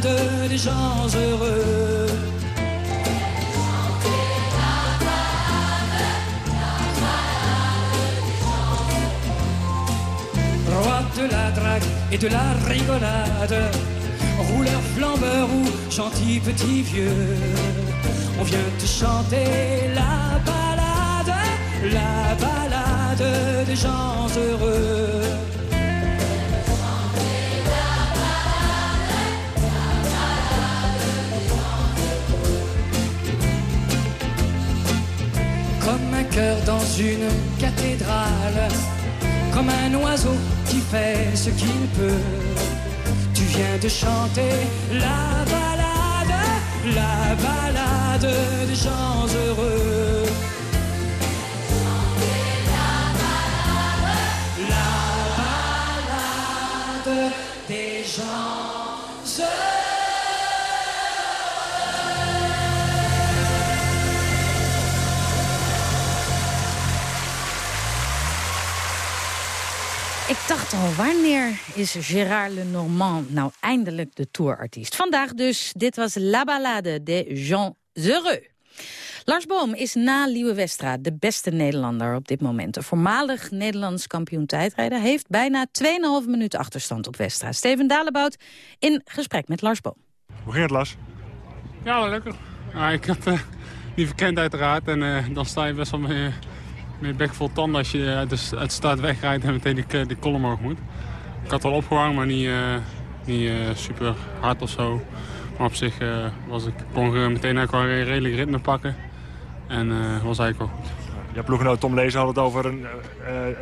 des gens heureux. Roi de la drague et de la rigolade, rouleur flambeur ou gentil petit vieux, on vient te chanter la balade, la balade des gens heureux. Dans une cathédrale, comme un oiseau qui fait ce qu'il peut. Tu viens de chanter la balade, la balade des gens heureux. La balade des gens heureux. Dacht al, wanneer is Gérard Lenormand nou eindelijk de tourartiest? Vandaag dus, dit was La Ballade des gens heureux. Lars Boom is na Liewe Westra de beste Nederlander op dit moment. De voormalig Nederlands kampioen tijdrijder heeft bijna 2,5 minuten achterstand op Westra. Steven Dalebout in gesprek met Lars Boom. Hoe ging het, Lars? Ja, wel lekker. Ja, ik had eh, die verkend uiteraard en eh, dan sta je best wel mee, met je bek vol tanden als je uit de, uit de start wegrijdt en meteen die, die kolom omhoog moet. Ik had wel opgehangen, maar niet, niet super hard of zo. Maar op zich was ik, kon ik meteen ook wel een redelijk ritme pakken. En was eigenlijk wel goed. Ja, ploeggenoot Tom Lezen had het over een,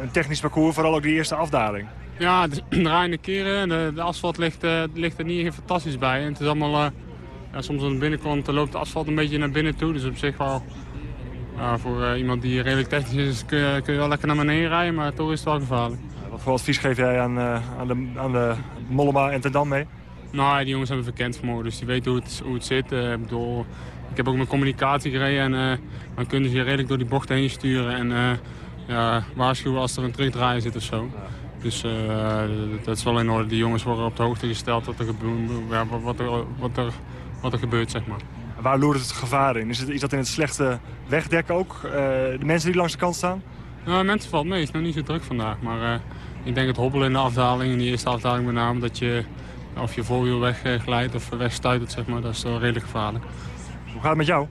een technisch parcours, vooral ook die eerste afdaling. Ja, de [CLEARS THROAT] draaiende keren. De, de asfalt ligt, ligt er niet fantastisch bij. En het is allemaal, ja, soms aan de binnenkant loopt de asfalt een beetje naar binnen toe. Dus op zich wel, voor uh, iemand die redelijk technisch is, kun je, kun je wel lekker naar beneden rijden. Maar toch is het wel gevaarlijk. Wat voor advies geef jij aan, aan, de, aan de Mollema en Tendam mee? Nou, die jongens hebben verkend vermogen, dus die weten hoe het, hoe het zit. ik, bedoel, ik heb ook mijn communicatie gereden en dan kunnen ze je redelijk door die bocht heen sturen. En ja, waarschuwen als er een terugdraaier zit of zo. Dus uh, dat is wel in orde. Die jongens worden op de hoogte gesteld dat er er, wat, er, wat er gebeurt, zeg maar. Waar loert het gevaar in? Is, het, is dat in het slechte wegdek ook? Uh, de mensen die langs de kant staan? Nou, mensen valt mee. Het is nog niet zo druk vandaag. Maar uh, ik denk het hobbelen in de afdaling, in die eerste afdaling met name, dat je of je voorwiel wegglijdt of wegstuitert, zeg maar, dat is wel redelijk gevaarlijk. Hoe gaat het met jou?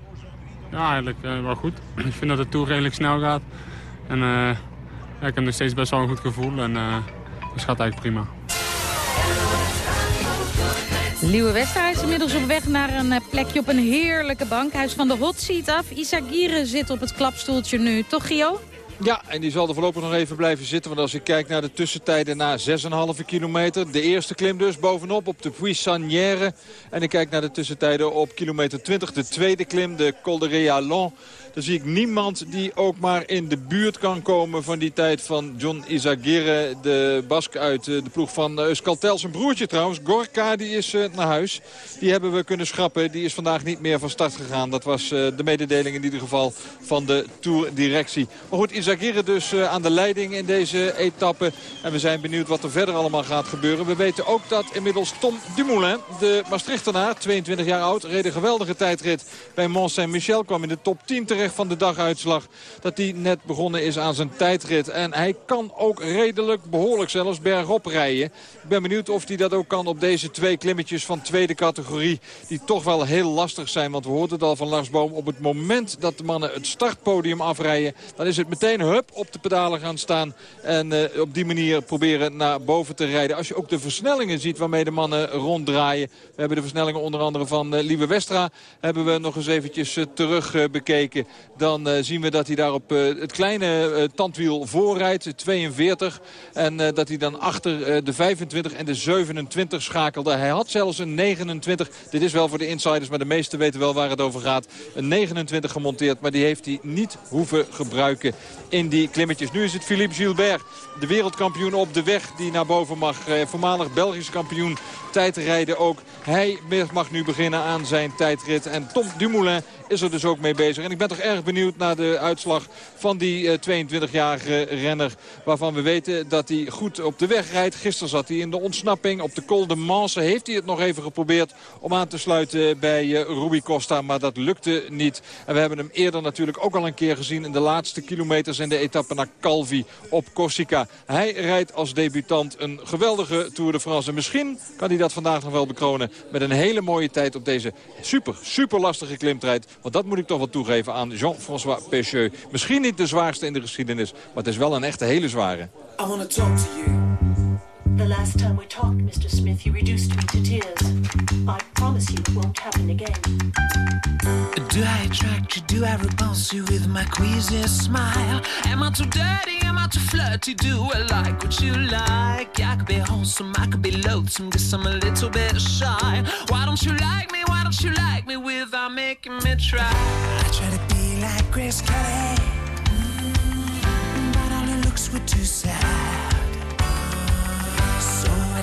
Ja, eigenlijk wel goed. [CLEARS THROAT] ik vind dat het toer redelijk snel gaat. En ja, ik heb nog steeds best wel een goed gevoel en dus gaat eigenlijk prima. Liewe Wester is inmiddels op weg naar een eh, plekje op een heerlijke bank. Hij is van de hot seat af. Isagire zit op het klapstoeltje nu. Toch, Gio? Ja, en die zal er voorlopig nog even blijven zitten. Want als ik kijk naar de tussentijden na 6,5 kilometer. De eerste klim dus bovenop op de Puissanière. En ik kijk naar de tussentijden op kilometer 20. De tweede klim, de Col de Réalon. Dan zie ik niemand die ook maar in de buurt kan komen van die tijd van John Izagirre. De Bask uit eh, de ploeg van eh, Euskaltel. Zijn broertje trouwens, Gorka, die is eh, naar huis. Die hebben we kunnen schrappen. Die is vandaag niet meer van start gegaan. Dat was de mededeling in ieder geval van de Tour-directie. Maar goed, Izagirre dus aan de leiding in deze etappe. En we zijn benieuwd wat er verder allemaal gaat gebeuren. We weten ook dat inmiddels Tom Dumoulin, de Maastrichtenaar, 22 jaar oud, reed een geweldige tijdrit bij Mont Saint-Michel. Kwam in de top 10 terecht van de daguitslag. Dat hij net begonnen is aan zijn tijdrit. En hij kan ook redelijk, behoorlijk zelfs, bergop rijden. Ik ben benieuwd of hij dat ook kan op deze twee klimmetjes van tweede categorie. Die toch wel heel lastig zijn. Want we hoorden het al van Lars Boom. Op het moment dat de mannen het startpodium afrijden. Dan is het meteen hup op de pedalen gaan staan. En uh, op die manier proberen naar boven te rijden. Als je ook de versnellingen ziet waarmee de mannen ronddraaien. We hebben de versnellingen onder andere van uh, Lieve Westra. Hebben we nog eens eventjes uh, terug bekeken. Dan uh, zien we dat hij daar op uh, het kleine uh, tandwiel voorrijdt, 42. En dat hij dan achter de 25 en de 27 schakelde. Hij had zelfs een 29. Dit is wel voor de insiders, maar de meesten weten wel waar het over gaat. Een 29 gemonteerd, maar die heeft hij niet hoeven gebruiken in die klimmetjes. Nu is het Philippe Gilbert, de wereldkampioen op de weg die naar boven mag. voormalig Belgisch kampioen tijdrijden ook. Hij mag nu beginnen aan zijn tijdrit. En Tom Dumoulin is er dus ook mee bezig. En ik ben toch erg benieuwd naar de uitslag van die 22-jarige eh, renner. Waarvan we weten dat hij goed op de weg rijdt. Gisteren zat hij in de ontsnapping. Op de Col de Manse heeft hij het nog even geprobeerd om aan te sluiten bij uh, Ruby Costa. Maar dat lukte niet. En we hebben hem eerder natuurlijk ook al een keer gezien in de laatste kilometers in de etappe naar Calvi op Corsica. Hij rijdt als debutant een geweldige Tour de France. En misschien kan hij dat vandaag nog wel bekronen met een hele mooie tijd op deze super, super lastige klimtrijd. Want dat moet ik toch wel toegeven aan Jean-François Pecheux. Misschien niet de zwaarste in de geschiedenis, maar het is wel een echte hele zware. The last time we talked, Mr. Smith, you reduced me to tears. I promise you it won't happen again. Do I attract you? Do I repulse you with my queasy smile? Am I too dirty? Am I too flirty? Do I like what you like? I could be wholesome, I could be loathsome, guess I'm a little bit shy. Why don't you like me? Why don't you like me without making me try? I try to be like Grace Kelly, mm, but all her looks were too sad.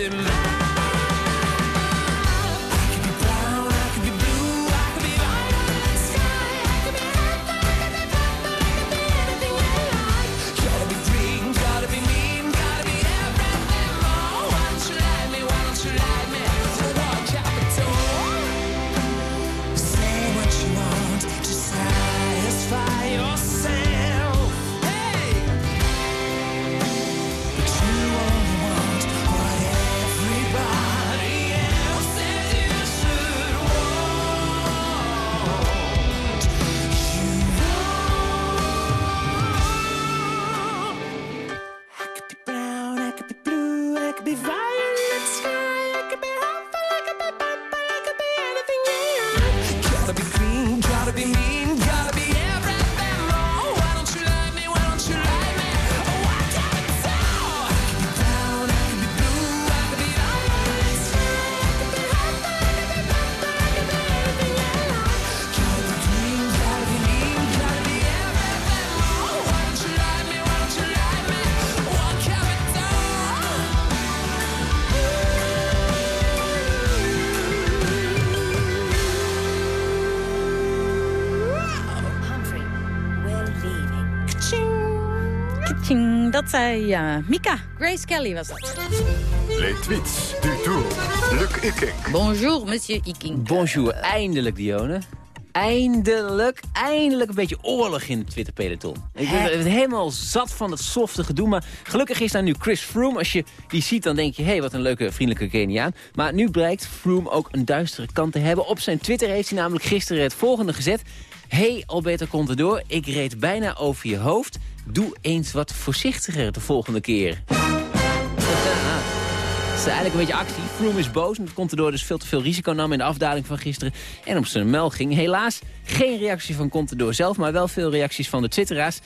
in my dat zei ja, Mika. Grace Kelly was dat. Les tweets du tour. Luc Ikink. Bonjour, monsieur Iking. Bonjour, eindelijk Dione. Eindelijk, eindelijk een beetje oorlog in het Twitter-peloton. Ik ben ben helemaal zat van dat softe gedoe. Maar gelukkig is daar nu Chris Froome. Als je die ziet, dan denk je, hé, hey, wat een leuke, vriendelijke Keniaan. Maar nu blijkt Froome ook een duistere kant te hebben. Op zijn Twitter heeft hij namelijk gisteren het volgende gezet. Hey Alberto Contador, ik reed bijna over je hoofd. Doe eens wat voorzichtiger de volgende keer. Is eigenlijk een beetje actie. Froome is boos omdat Contador dus veel te veel risico nam in de afdaling van gisteren. En op zijn mel ging. Helaas geen reactie van Contador zelf, maar wel veel reacties van de twitteraars.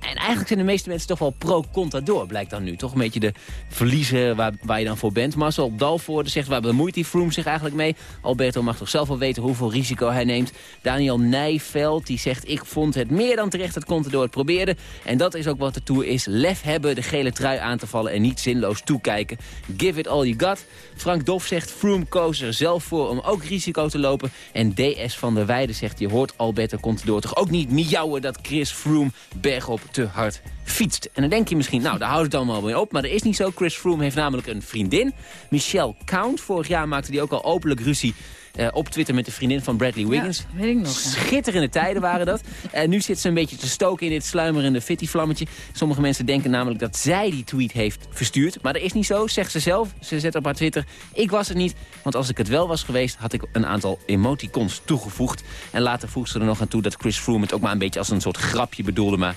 En eigenlijk zijn de meeste mensen toch wel pro-Contador, blijkt dan nu. Toch een beetje de verliezen waar, waar je dan voor bent. Marcel Dalvoorde zegt, waar bemoeit die Froome zich eigenlijk mee? Alberto mag toch zelf wel weten hoeveel risico hij neemt. Daniel Nijveld, die zegt, ik vond het meer dan terecht dat Contador het probeerde. En dat is ook wat de Tour is. Lef hebben, de gele trui aan te vallen en niet zinloos toekijken. Give it all you got. Frank Dof zegt, Froome koos er zelf voor om ook risico te lopen. En DS van der Weijden zegt, je hoort Alberto Contador toch ook niet miauwen dat Chris Froome bergop te hard fietst. En dan denk je misschien, nou, daar houdt het allemaal mee op. Maar dat is niet zo. Chris Froome heeft namelijk een vriendin, Michelle Count. Vorig jaar maakte hij ook al openlijk ruzie eh, op Twitter met de vriendin van Bradley Wiggins. Ja, weet ik nog. ja. Schitterende tijden waren dat. [LAUGHS] En nu zit ze een beetje te stoken in dit sluimerende fitty-vlammetje. Sommige mensen denken namelijk dat zij die tweet heeft verstuurd. Maar dat is niet zo, zegt ze zelf. Ze zet op haar Twitter, ik was het niet. Want als ik het wel was geweest, had ik een aantal emoticons toegevoegd. En later voegde ze er nog aan toe dat Chris Froome het ook maar een beetje als een soort grapje bedoelde. Maar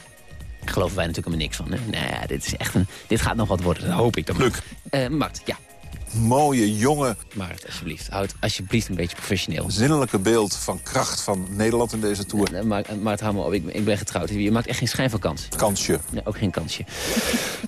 geloven wij natuurlijk helemaal niks van. Hè? Nee, dit, is echt een, dit gaat nog wat worden, dat hoop ik dan. Luc. Eh, Mart, ja. Mooie, jonge, Mart, alsjeblieft. Houd alsjeblieft een beetje professioneel. zinnelijke beeld van kracht van Nederland in deze Tour. Nee, maar, Maart, hou maar op. Ik, ik ben getrouwd. Je maakt echt geen schijn van kans. Kansje. Nee, ook geen kansje.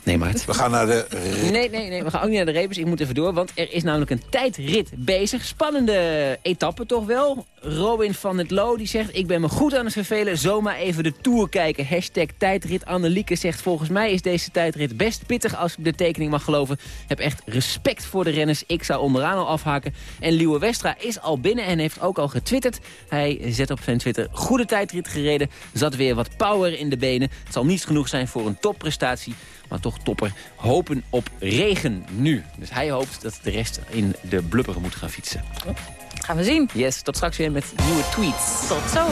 Nee, Maart. We gaan naar de... Nee, nee, nee. We gaan ook niet naar de repers. Ik moet even door, want er is namelijk een tijdrit bezig. Spannende etappe toch wel. Robin van het Loo die zegt... ik ben me goed aan het vervelen. Zomaar even de Tour kijken. Hashtag tijdrit. Annelieke zegt... volgens mij is deze tijdrit best pittig als ik de tekening mag geloven. Heb echt respect voor de renners. Ik zou onderaan al afhaken. En Liewe Westra is al binnen en heeft ook al getwitterd. Hij zet op zijn Twitter... goede tijdrit gereden. Zat weer wat power in de benen. Het zal niet genoeg zijn voor een topprestatie maar toch topper. Hopen op regen nu. Dus hij hoopt dat de rest in de blubber moet gaan fietsen. Gaan we zien. Yes, tot straks weer met nieuwe tweets. Tot zo.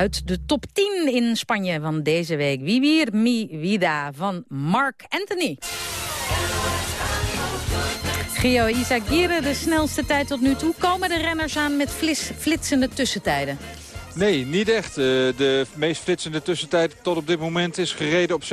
Uit de top 10 in Spanje van deze week. Vivir mi vida van Mark Anthony. Gio Izagirre, de snelste tijd tot nu toe. Komen de renners aan met flis, flitsende tussentijden? Nee, niet echt. Eh, de meest flitsende tussentijd tot op dit moment is gereden op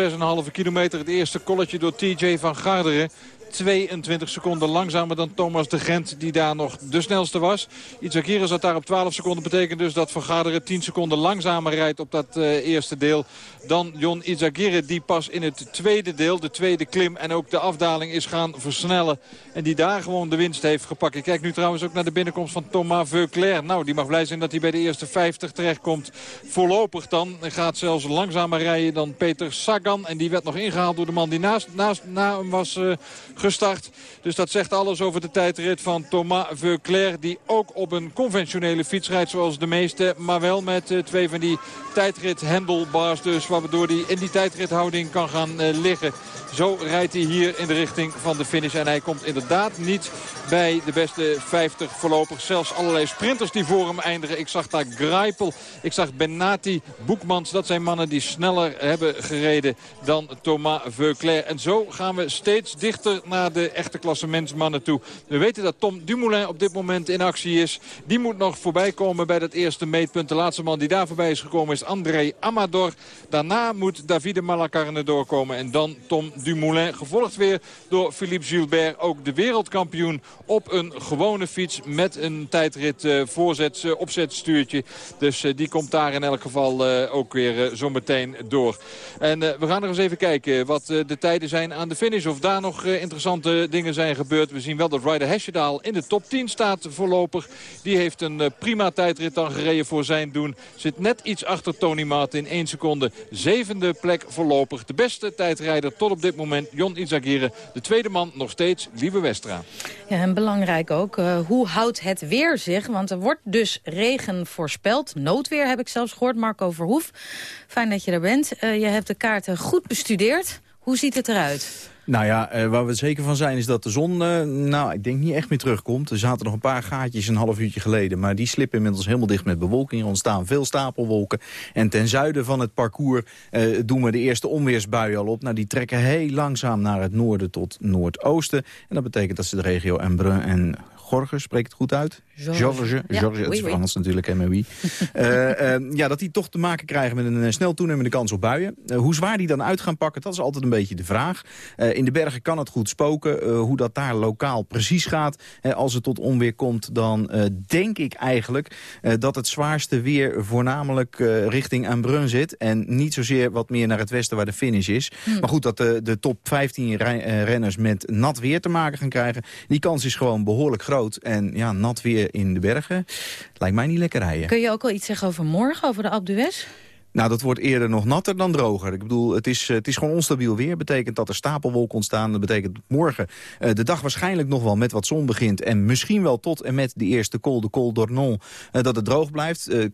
6,5 kilometer. Het eerste kolletje door TJ van Garderen. 22 seconden langzamer dan Thomas de Gent die daar nog de snelste was. Itzakira zat daar op 12 seconden. Betekent dus dat Van Garderen 10 seconden langzamer rijdt op dat uh, eerste deel dan Jon Izagirre. Die pas in het tweede deel, de tweede klim en ook de afdaling is gaan versnellen. En die daar gewoon de winst heeft gepakt. Ik kijk nu trouwens ook naar de binnenkomst van Thomas Veuclair. Nou, die mag blij zijn dat hij bij de eerste 50 terechtkomt. Voorlopig dan gaat zelfs langzamer rijden dan Peter Sagan. En die werd nog ingehaald door de man die naast, naast na hem was uh, gestart. Dus dat zegt alles over de tijdrit van Thomas Veuclair. Die ook op een conventionele fiets rijdt zoals de meeste. Maar wel met uh, twee van die tijdrit handlebars. Dus waardoor hij in die tijdrithouding kan gaan uh, liggen. Zo rijdt hij hier in de richting van de finish. En hij komt inderdaad niet bij de beste 50 voorlopig. Zelfs allerlei sprinters die voor hem eindigen. Ik zag daar Greipel, ik zag Benati, Boekmans. Dat zijn mannen die sneller hebben gereden dan Thomas Veuclair. En zo gaan we steeds dichter naar de echte klassementsmannen toe. We weten dat Tom Dumoulin op dit moment in actie is. Die moet nog voorbij komen bij dat eerste meetpunt. De laatste man die daar voorbij is gekomen is André Amador. Daarna moet Davide Malacarne doorkomen. En dan Tom Dumoulin. Gevolgd weer door Philippe Gilbert. Ook de wereldkampioen op een gewone fiets met een tijdrit uh, voorzet, uh, opzetstuurtje. Dus uh, die komt daar in elk geval ook weer zo meteen door. En we gaan nog eens even kijken wat de tijden zijn aan de finish. Of daar nog interessante dingen zijn gebeurd. We zien wel dat Ryder Hesjedaal in de top 10 staat voorlopig. Die heeft een prima tijdrit dan gereden voor zijn doen. Zit net iets achter Tony Martin in 1 seconde. Zevende plek voorlopig. De beste tijdrijder tot op dit moment, Jon Izagirre. De tweede man nog steeds, Lieve Westra. Ja, en belangrijk ook, uh, hoe houdt het weer zich? Want er wordt dus regen voorspeld. Noodweer heb ik zelfs gehoord, Marco Verhoef. Fijn dat je er bent. Uh, je hebt de kaarten goed bestudeerd. Hoe ziet het eruit? Nou ja, uh, waar we zeker van zijn is dat de zon, uh, nou, ik denk niet echt meer terugkomt. Er zaten nog een paar gaatjes een half uurtje geleden. Maar die slippen inmiddels helemaal dicht met bewolking. Er ontstaan veel stapelwolken. En ten zuiden van het parcours uh, doen we de eerste onweersbuien al op. Nou, die trekken heel langzaam naar het noorden tot noordoosten. En dat betekent dat ze de regio Embrun en Gorge, spreekt het goed uit? George. George, Ja, George het oui, is oui. Frans natuurlijk, en wie. [LAUGHS] Eh, eh, ja, dat die toch te maken krijgen met een eh, snel toenemende kans op buien. Eh, hoe zwaar die dan uit gaan pakken, dat is altijd een beetje de vraag. Eh, in de bergen kan het goed spoken. Hoe dat daar lokaal precies gaat, als het tot onweer komt... dan denk ik eigenlijk dat het zwaarste weer voornamelijk richting Embrun zit... en niet zozeer wat meer naar het westen waar de finish is. Hmm. Maar goed, dat de, de top 15 rij- eh, renners met nat weer te maken gaan krijgen... die kans is gewoon behoorlijk groot. En ja, nat weer in de bergen lijkt mij niet lekker rijden. Kun je ook al iets zeggen over morgen, over de Alpe? Nou, dat wordt eerder nog natter dan droger. Ik bedoel, het is, het is gewoon onstabiel weer. betekent dat er stapelwolken ontstaan. Dat betekent morgen eh, de dag waarschijnlijk nog wel met wat zon begint. En misschien wel tot en met de eerste col, de col d'Ornon, eh, dat het droog blijft. Eh,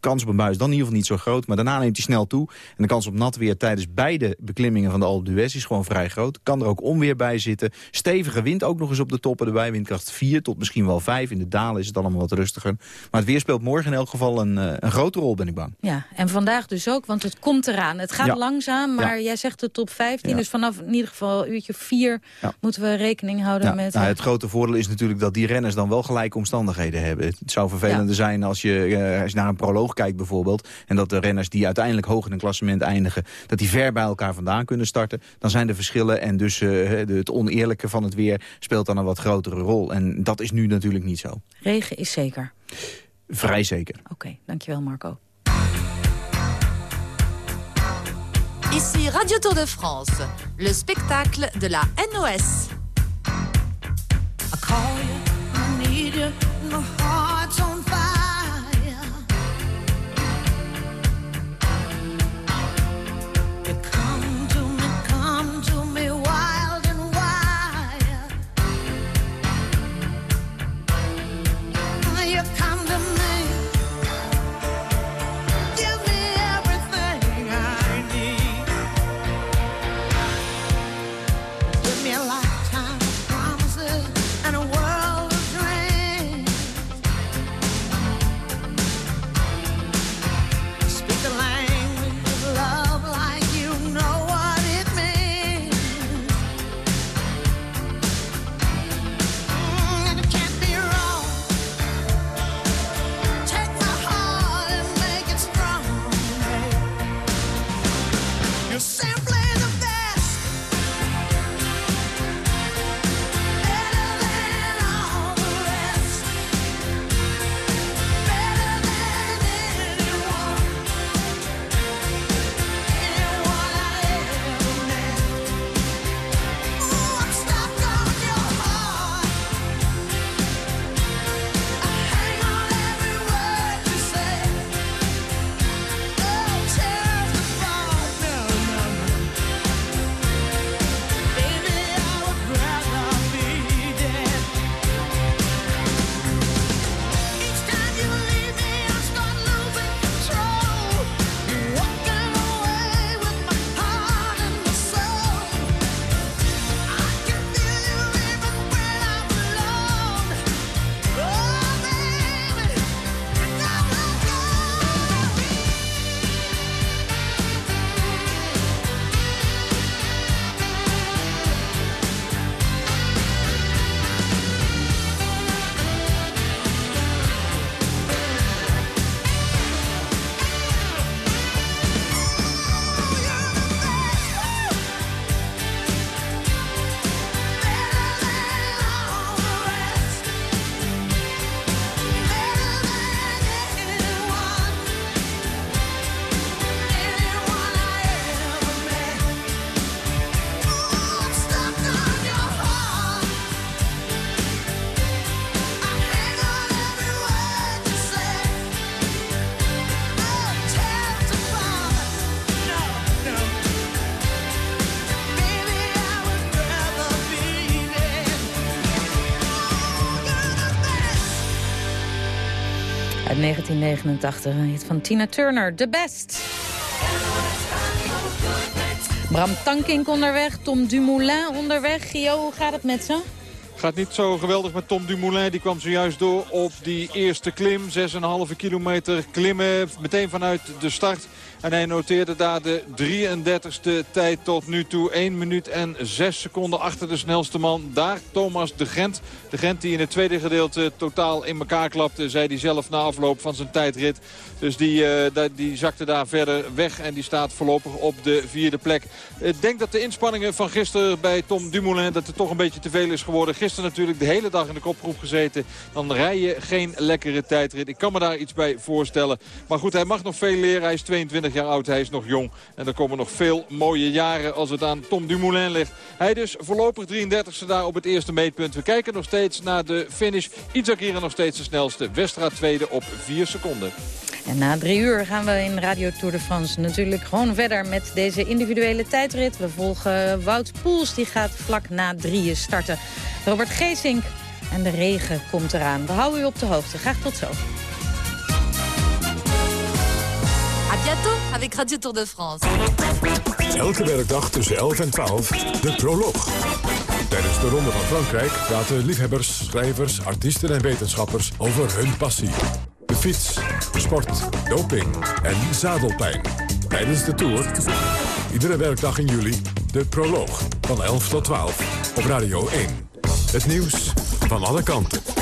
kans op een bui is dan in ieder geval niet zo groot. Maar daarna neemt hij snel toe. En de kans op nat weer tijdens beide beklimmingen van de Alpe d'Huez is gewoon vrij groot. Kan er ook onweer bij zitten. Stevige wind ook nog eens op de toppen erbij. Windkracht 4 tot misschien wel 5. In de dalen is het allemaal wat rustiger. Maar het weer speelt morgen in elk geval een, een grote rol, ben ik bang. Ja, en vandaag dus ook, want het komt eraan. Het gaat Ja. langzaam, maar Ja. jij zegt de top 15. Ja. Dus vanaf in ieder geval een uurtje 4 Ja. moeten we rekening houden Ja, met... nou, eh, het grote voordeel is natuurlijk dat die renners dan wel gelijke omstandigheden hebben. Het zou vervelender zijn als je, eh, als je naar een proloog kijkt bijvoorbeeld... en dat de renners die uiteindelijk hoog in een klassement eindigen... dat die ver bij elkaar vandaan kunnen starten. Dan zijn er verschillen en dus eh, de- het oneerlijke van het weer... speelt dan een wat grotere rol. En dat is nu natuurlijk niet zo. Regen is zeker. Vrij zeker. Oké, dankjewel Marco. Ici Radio Tour de France, le spectacle de la NOS. 1989, een van Tina Turner, The Best. Bram Tankink onderweg, Tom Dumoulin onderweg. Gio, hoe gaat het met ze? Gaat niet zo geweldig met Tom Dumoulin. Die kwam zojuist door op die eerste klim. 6,5 kilometer klimmen. Meteen vanuit de start. En hij noteerde daar de 33ste tijd tot nu toe. 1 minuut en 6 seconden achter de snelste man. Daar Thomas de Gent. De Gent die in het tweede gedeelte totaal in elkaar klapte. Zei hij zelf na afloop van zijn tijdrit. Dus die, uh, die zakte daar verder weg. En die staat voorlopig op de vierde plek. Ik denk dat de inspanningen van gisteren bij Tom Dumoulin... dat het toch een beetje te veel is geworden. Gisteren natuurlijk de hele dag in de kopgroep gezeten. Dan rij je geen lekkere tijdrit. Ik kan me daar iets bij voorstellen. Maar goed, hij mag nog veel leren. Hij is 22 jaar oud, hij is nog jong. En er komen nog veel mooie jaren als het aan Tom Dumoulin ligt. Hij dus voorlopig 33ste daar op het eerste meetpunt. We kijken nog steeds naar de finish. Itzakira nog steeds de snelste. Westra tweede op 4 seconden. En na drie uur gaan we in Radio Tour de France natuurlijk gewoon verder met deze individuele tijdrit. We volgen Wout Poels, die gaat vlak na drieën starten. Robert Geesink en de regen komt eraan. We houden u op de hoogte. Graag tot zo. Bientôt avec Radio Tour de France. Elke werkdag tussen 11 en 12 de proloog. Tijdens de Ronde van Frankrijk praten liefhebbers, schrijvers, artiesten en wetenschappers over hun passie. De fiets, sport, doping en zadelpijn. Tijdens de Tour, iedere werkdag in juli, de proloog van 11 tot 12 op Radio 1. Het nieuws van alle kanten.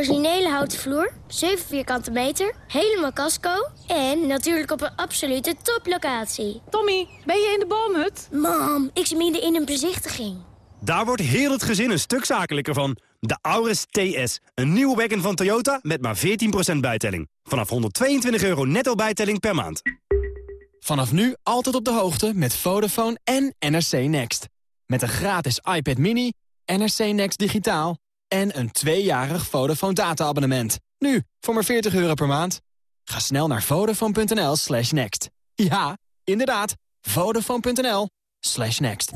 Originele houten vloer, 7 vierkante meter, helemaal casco... en natuurlijk op een absolute toplocatie. Tommy, ben je in de boomhut? Mam, ik zit midden in een bezichtiging. Daar wordt heel het gezin een stuk zakelijker van. De Auris TS, een nieuwe wagon van Toyota met maar 14% bijtelling. Vanaf 122 euro netto bijtelling per maand. Vanaf nu altijd op de hoogte met Vodafone en NRC Next. Met een gratis iPad mini, NRC Next digitaal en een tweejarig Vodafone data-abonnement. Nu, voor maar 40 euro per maand. Ga snel naar vodafone.nl slash next. Ja, inderdaad, vodafone.nl slash next.